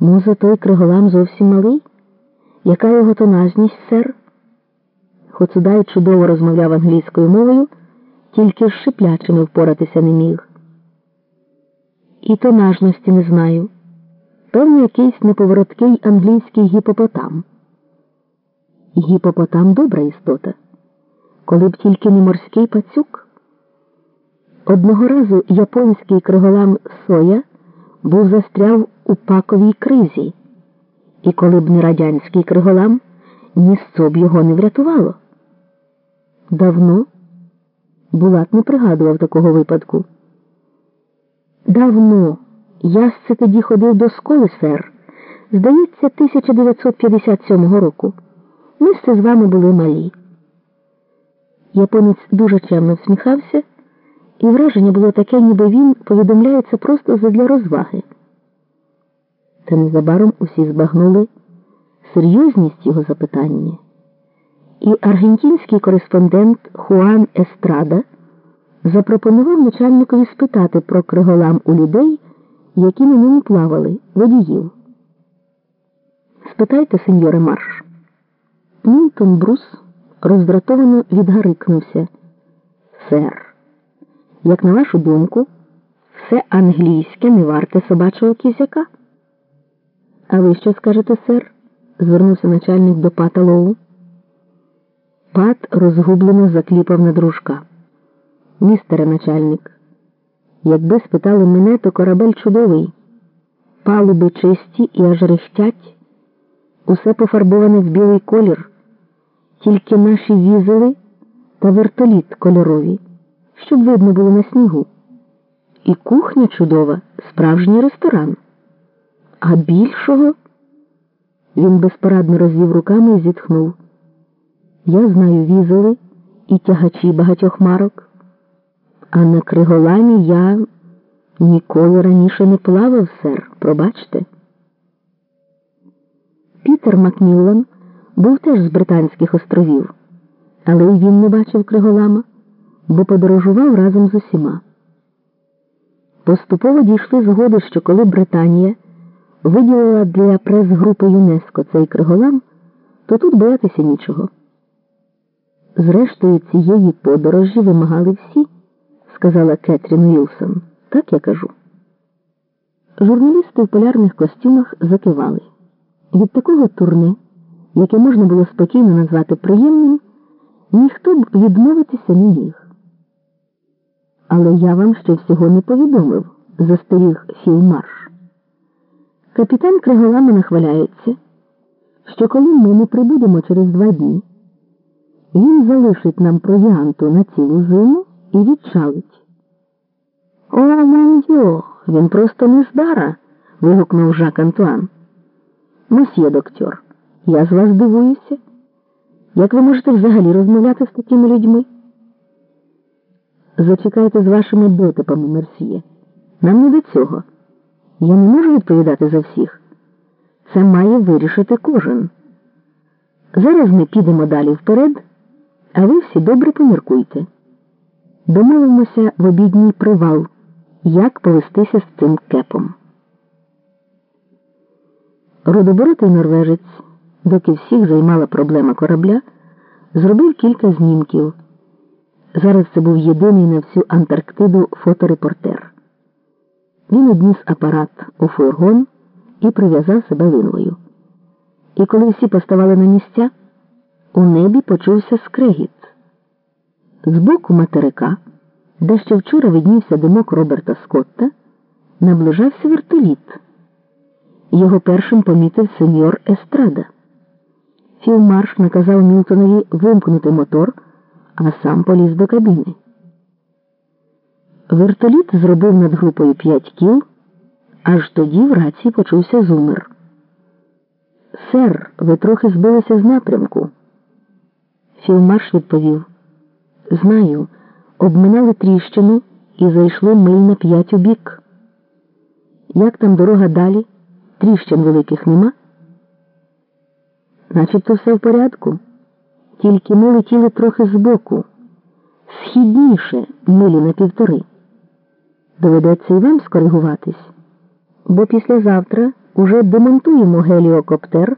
Може, той криголам зовсім малий? Яка його тонажність, сер? Хоцудай чудово розмовляв англійською мовою, тільки з шиплячими впоратися не міг. І тонажності не знаю. Певно, якийсь неповороткий англійський гіпопотам. Гіпопотам добра істота, коли б тільки не морський пацюк. Одного разу японський криголам Соя був застряв у паковій кризі, і коли б не радянський криголам, ніщо б його не врятувало. Давно Булат не пригадував такого випадку. Давно я це тоді ходив до школи, сер. Здається, 1957 року. Ми з вами були малі. Японець дуже чемно всміхався, і враження було таке, ніби він повідомляється просто задля розваги. Та незабаром усі збагнули серйозність його запитання. І аргентинський кореспондент Хуан Естрада запропонував начальникові спитати про криголам у людей, які на ньому плавали, водіїв. Спитайте, сеньоре Марш. Мілтон Брус роздратовано відгарикнувся. Сер, як на вашу думку, все англійське не варте собачого кізяка? А ви що скажете, сер? звернувся начальник до пата Лоу. Пат розгублено закліпав на дружка. Містере начальник, якби спитали мене, то корабель чудовий, палуби чисті і аж рихтять, усе пофарбоване в білий колір, тільки наші візели та вертоліт кольорові, щоб видно було на снігу. І кухня чудова, справжній ресторан. А більшого він безпорадно розвів руками і зітхнув. Я знаю візели і тягачі багатьох марок, а на криголамі я ніколи раніше не плавав, сер, пробачте. Пітер Макміллан був теж з Британських островів, але й він не бачив криголама, бо подорожував разом з усіма. Поступово дійшли згоди, що коли Британія виділила для прес-групи ЮНЕСКО цей криголам, то тут боятися нічого. Зрештою, цієї подорожі вимагали всі, сказала Кетрін Вілсон. Так я кажу. Журналісти в полярних костюмах закивали. Від такого турне, яке можна було спокійно назвати приємним, ніхто б відмовитися не міг. Але я вам ще всього не повідомив, застеріг Філмарш. Капітан Криголами нахваляється, що коли ми не прибудемо через два дні. Він залишить нам провіанту на цілу зиму і відчалить. О, мандьо, він просто нездара. вигукнув Жак Антуан. Мосьє доктор, я з вас дивуюся. Як ви можете взагалі розмовляти з такими людьми? Зачекайте з вашими дотипами, Мерсьє. Нам не до цього. Я не можу відповідати за всіх. Це має вирішити кожен. Зараз ми підемо далі вперед. А ви всі добре поміркуйте. Домовимося в обідній привал, як повестися з цим кепом. Родоборотий норвежець, доки всіх займала проблема корабля, зробив кілька знімків. Зараз це був єдиний на всю Антарктиду фоторепортер. Він одніс апарат у фургон і прив'язав себе линвою. І коли всі поставали на місця, у небі почувся скрегіт. Збоку материка, де ще вчора виднівся димок Роберта Скотта, наближався вертоліт. Його першим помітив сеньор Естрада. Філмарш наказав Мілтонові вимкнути мотор, а сам поліз до кабіни. Вертоліт зробив над групою п'ять кіл, аж тоді в рації почувся зумер. Сер, ви трохи збилися з напрямку. Філмарш відповів Знаю, обминали тріщину і зайшли миль на п'ять у бік. Як там дорога далі? Тріщин великих нема? Начебто все в порядку. Тільки ми летіли трохи збоку, східніше милі на півтори. Доведеться і вам скоригуватись, бо післязавтра уже демонтуємо геліокоптер